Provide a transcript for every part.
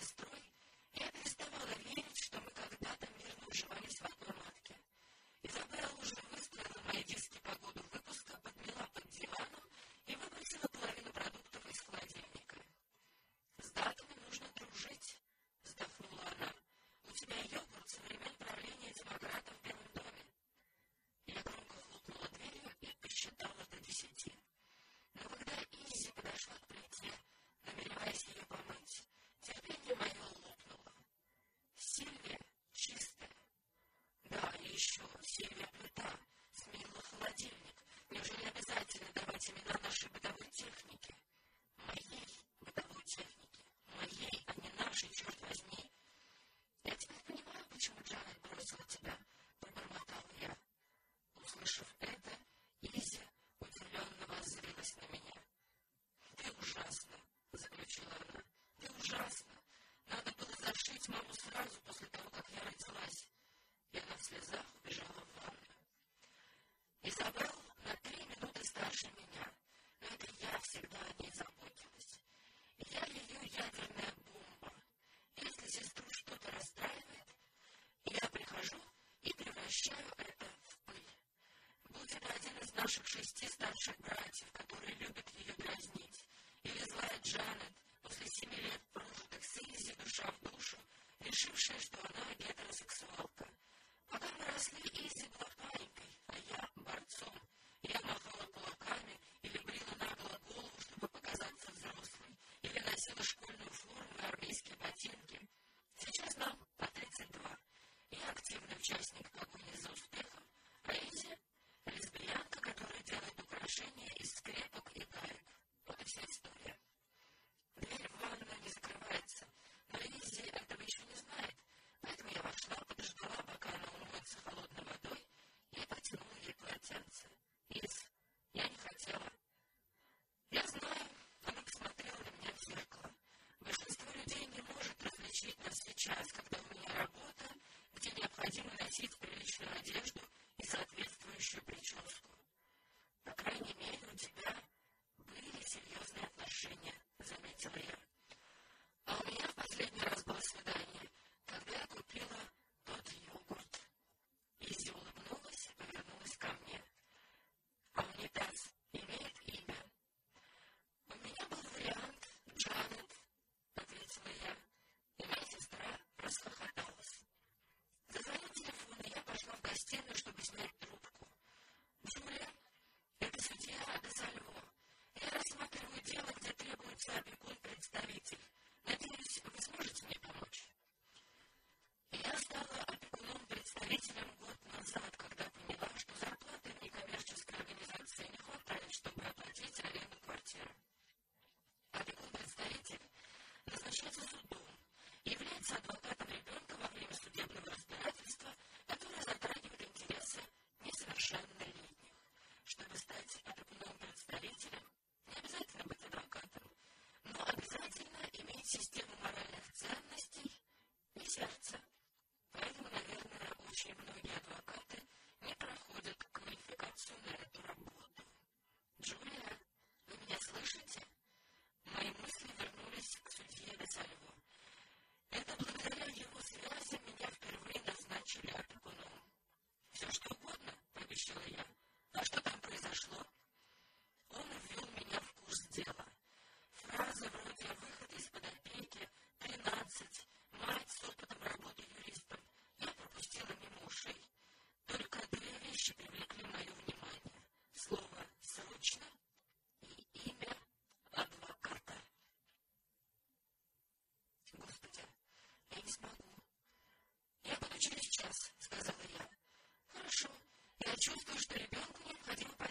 sister наших шести старших братьев, которые любят ее дразнить, или злая Джанет, после семи лет прожитых слизи душа в душу, решившая, что она гетеросексуалка. Пока мы росли, Изи была паникой, а я – борцом – choose those that are going to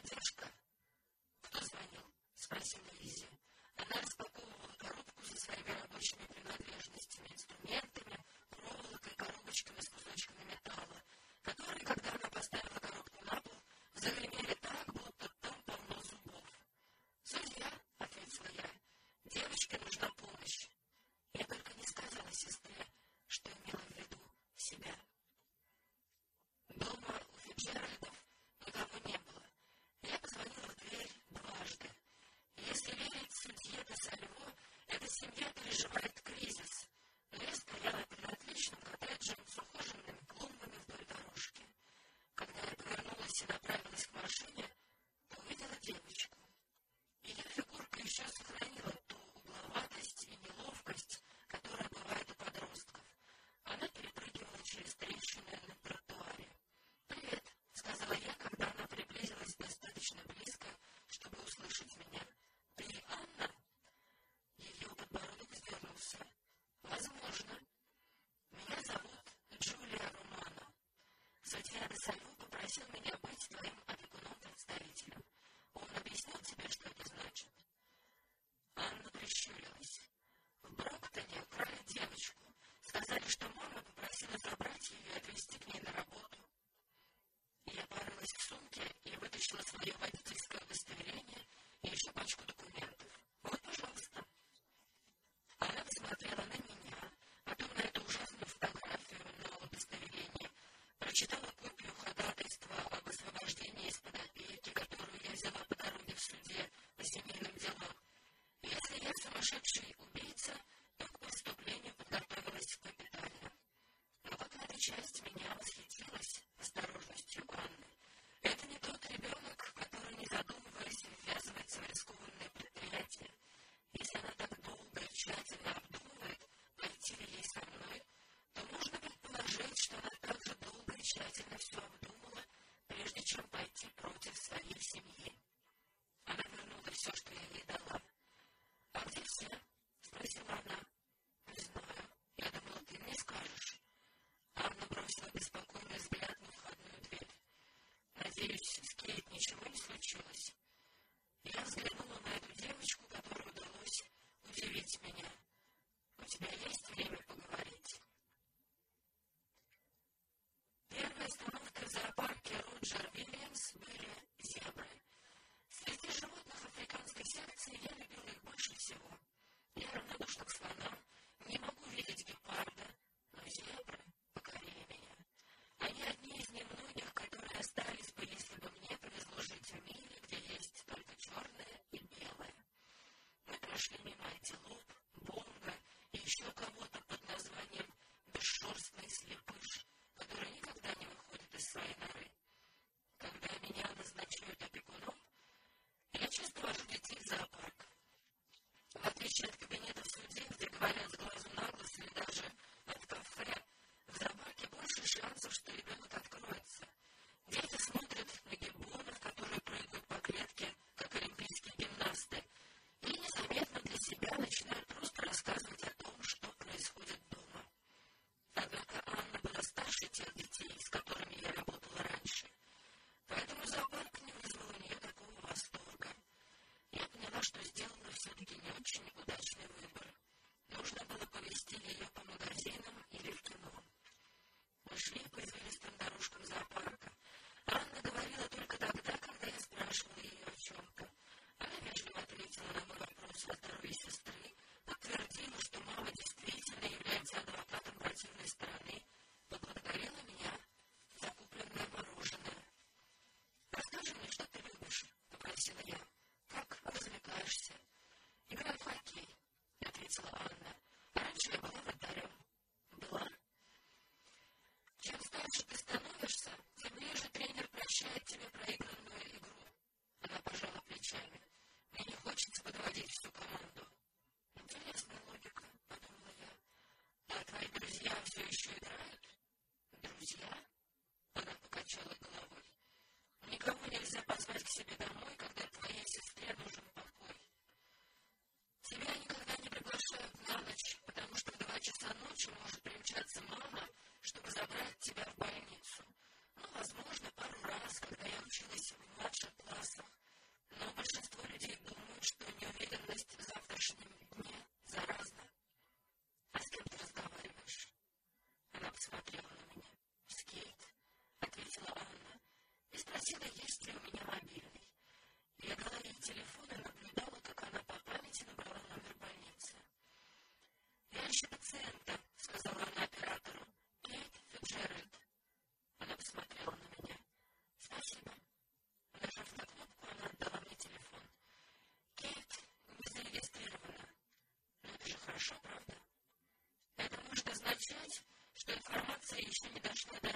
сказала она оператору. Привет, Джеральд. Она посмотрела на меня. Спасибо. Нажав на кнопку, она отдала мне телефон. Кейт не зарегистрирована. Но это хорошо, правда? Это может означать, что информация еще не дошла до